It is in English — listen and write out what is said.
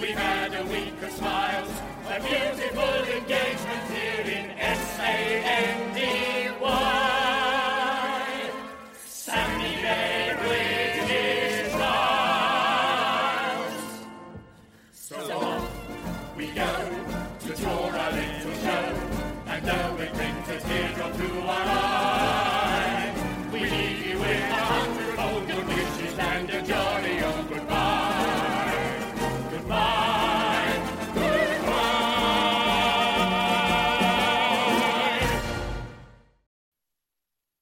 We had a week of smiles, a beautiful engagement here in S-A-N-D-Y. Sammy Bear with his trials. So off we go to tour our little show, and though it brings a teardrop to